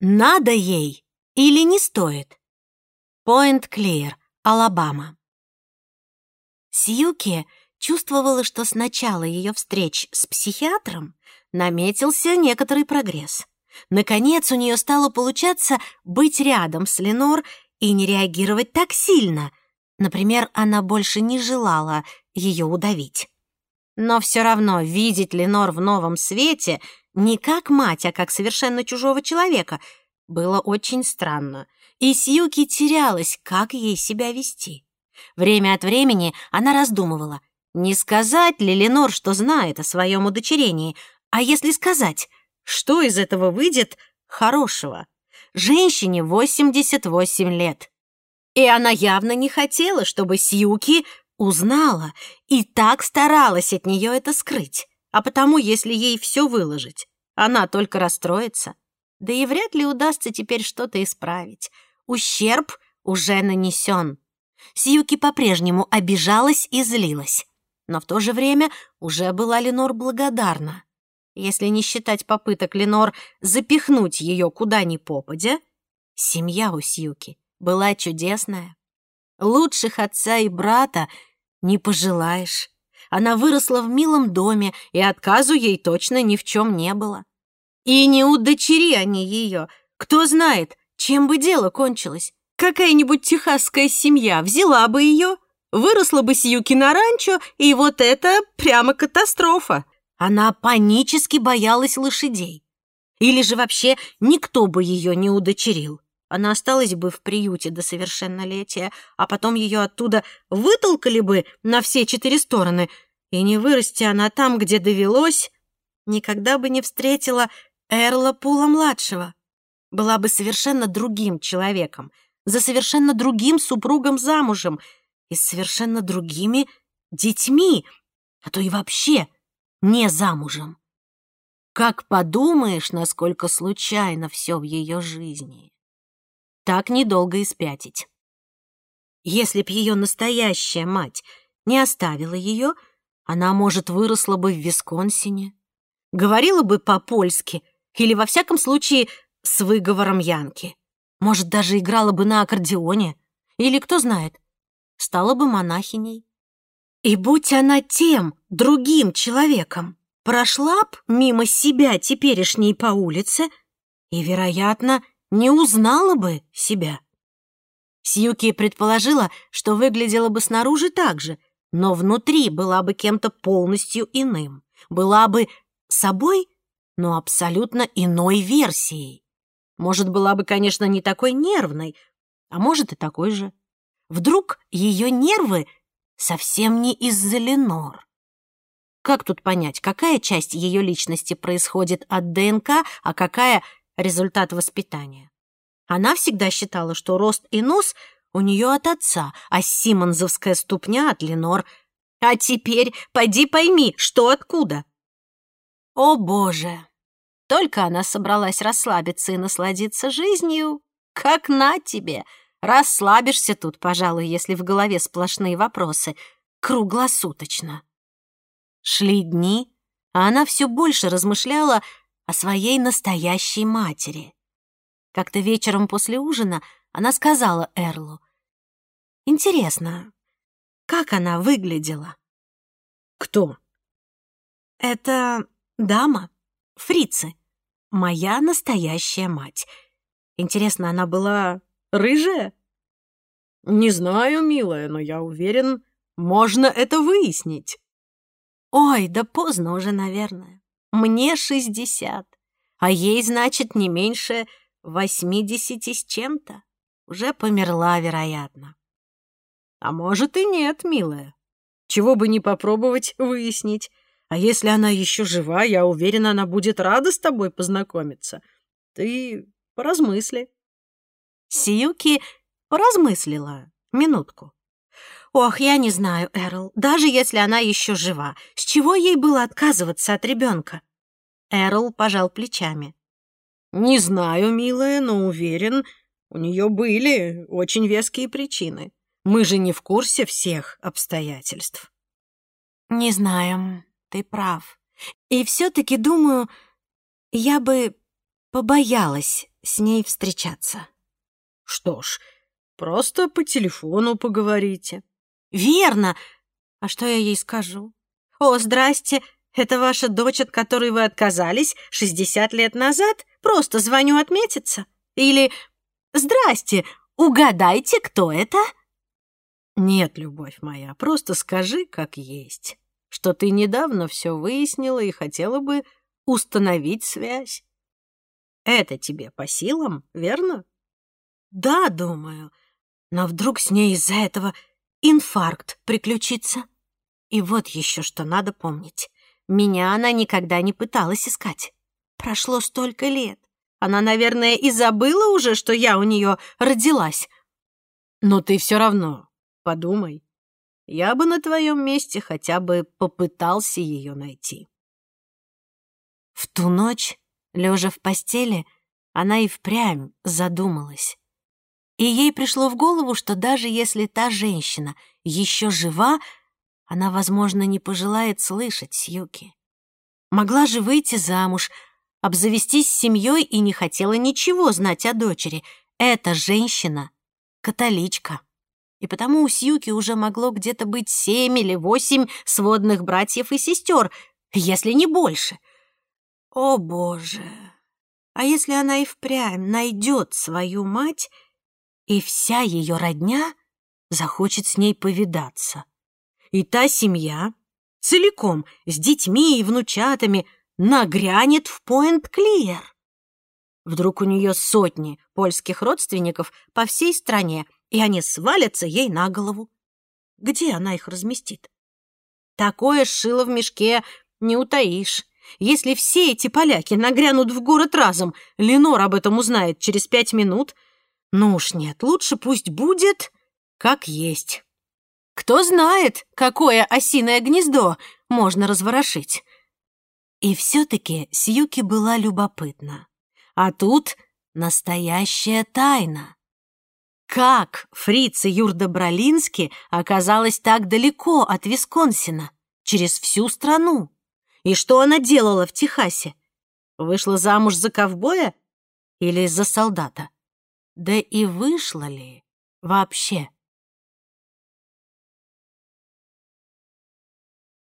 надо ей или не стоит. Пойнт Клеер, Алабама. Сьюки чувствовала, что с начала ее встреч с психиатром наметился некоторый прогресс. Наконец у нее стало получаться быть рядом с Ленор и не реагировать так сильно. Например, она больше не желала ее удавить. Но все равно видеть Ленор в новом свете не как мать, а как совершенно чужого человека было очень странно. И Сьюки терялась, как ей себя вести. Время от времени она раздумывала, не сказать ли Ленор, что знает о своем удочерении, а если сказать, что из этого выйдет хорошего? Женщине 88 лет. И она явно не хотела, чтобы Сьюки узнала и так старалась от нее это скрыть. А потому, если ей все выложить, она только расстроится. Да и вряд ли удастся теперь что-то исправить. Ущерб уже нанесен. Сьюки по-прежнему обижалась и злилась. Но в то же время уже была Ленор благодарна. Если не считать попыток Ленор запихнуть ее куда ни попадя, семья у Сьюки была чудесная. Лучших отца и брата не пожелаешь. Она выросла в милом доме, и отказу ей точно ни в чем не было. И не удочери они ее. Кто знает, чем бы дело кончилось. Какая-нибудь техасская семья взяла бы ее, выросла бы Сьюки на ранчо, и вот это прямо катастрофа. Она панически боялась лошадей. Или же вообще никто бы ее не удочерил. Она осталась бы в приюте до совершеннолетия, а потом ее оттуда вытолкали бы на все четыре стороны, и не вырасти она там, где довелось, никогда бы не встретила Эрла Пула-младшего. Была бы совершенно другим человеком, за совершенно другим супругом замужем и с совершенно другими детьми, а то и вообще не замужем. Как подумаешь, насколько случайно все в ее жизни. Так недолго и спятить. Если б ее настоящая мать не оставила ее, она, может, выросла бы в Висконсине, говорила бы по-польски или, во всяком случае, с выговором Янки. Может, даже играла бы на аккордеоне. Или, кто знает, стала бы монахиней. И будь она тем, другим человеком, прошла б мимо себя теперешней по улице и, вероятно, не узнала бы себя. Сьюки предположила, что выглядела бы снаружи так же, но внутри была бы кем-то полностью иным, была бы собой, но абсолютно иной версией. Может, была бы, конечно, не такой нервной, а может и такой же. Вдруг ее нервы совсем не из-за Ленор. Как тут понять, какая часть ее личности происходит от ДНК, а какая — результат воспитания? Она всегда считала, что рост и нос у нее от отца, а симонзовская ступня от Ленор. А теперь поди пойми, что откуда. О, Боже! Только она собралась расслабиться и насладиться жизнью, как на тебе — Расслабишься тут, пожалуй, если в голове сплошные вопросы. Круглосуточно. Шли дни, а она все больше размышляла о своей настоящей матери. Как-то вечером после ужина она сказала Эрлу. «Интересно, как она выглядела?» «Кто?» «Это дама, фрицы, моя настоящая мать. Интересно, она была рыжая?» «Не знаю, милая, но я уверен, можно это выяснить». «Ой, да поздно уже, наверное. Мне шестьдесят, а ей, значит, не меньше восьмидесяти с чем-то. Уже померла, вероятно». «А может и нет, милая. Чего бы не попробовать выяснить. А если она еще жива, я уверена, она будет рада с тобой познакомиться. Ты поразмысли». Сиюки поразмыслила минутку. «Ох, я не знаю, Эрл, даже если она еще жива, с чего ей было отказываться от ребенка?» Эрл пожал плечами. «Не знаю, милая, но уверен, у нее были очень веские причины. Мы же не в курсе всех обстоятельств». «Не знаем, ты прав. И все-таки, думаю, я бы побоялась с ней встречаться. Что ж, просто по телефону поговорите. Верно. А что я ей скажу? О, здрасте, это ваша дочь, от которой вы отказались 60 лет назад? Просто звоню отметиться. Или «Здрасте, угадайте, кто это?» Нет, любовь моя, просто скажи, как есть, что ты недавно все выяснила и хотела бы установить связь. Это тебе по силам, верно? Да, думаю. Но вдруг с ней из-за этого инфаркт приключится. И вот еще что надо помнить. Меня она никогда не пыталась искать. Прошло столько лет. Она, наверное, и забыла уже, что я у нее родилась. Но ты все равно подумай. Я бы на твоем месте хотя бы попытался ее найти. В ту ночь, лежа в постели, она и впрямь задумалась. И ей пришло в голову, что даже если та женщина еще жива, она, возможно, не пожелает слышать Сьюки. Могла же выйти замуж, обзавестись семьей и не хотела ничего знать о дочери. Эта женщина — католичка. И потому у Сьюки уже могло где-то быть семь или восемь сводных братьев и сестер, если не больше. О, Боже! А если она и впрямь найдет свою мать, и вся ее родня захочет с ней повидаться? И та семья целиком, с детьми и внучатами, нагрянет в Пойнт-Клиер. Вдруг у нее сотни польских родственников по всей стране, и они свалятся ей на голову. Где она их разместит? Такое шило в мешке не утаишь. Если все эти поляки нагрянут в город разом, Ленор об этом узнает через пять минут. Ну уж нет, лучше пусть будет как есть. Кто знает, какое осиное гнездо можно разворошить. И все-таки Сьюки была любопытна. А тут настоящая тайна. Как фрица Юрда Бралински оказалась так далеко от Висконсина, через всю страну? И что она делала в Техасе? Вышла замуж за ковбоя или за солдата? Да и вышла ли вообще?